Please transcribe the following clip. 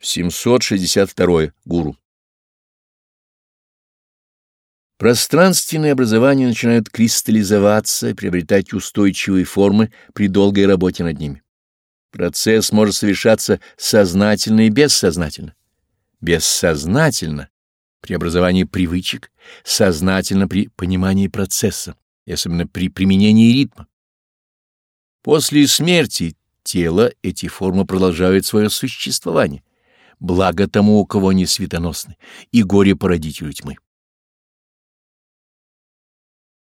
762. Гуру. Пространственные образования начинают кристаллизоваться приобретать устойчивые формы при долгой работе над ними. Процесс может совершаться сознательно и бессознательно. Бессознательно при образовании привычек, сознательно при понимании процесса, и особенно при применении ритма. После смерти тела эти формы продолжают свое существование благо тому, у кого не светоносны, и горе породителю тьмы.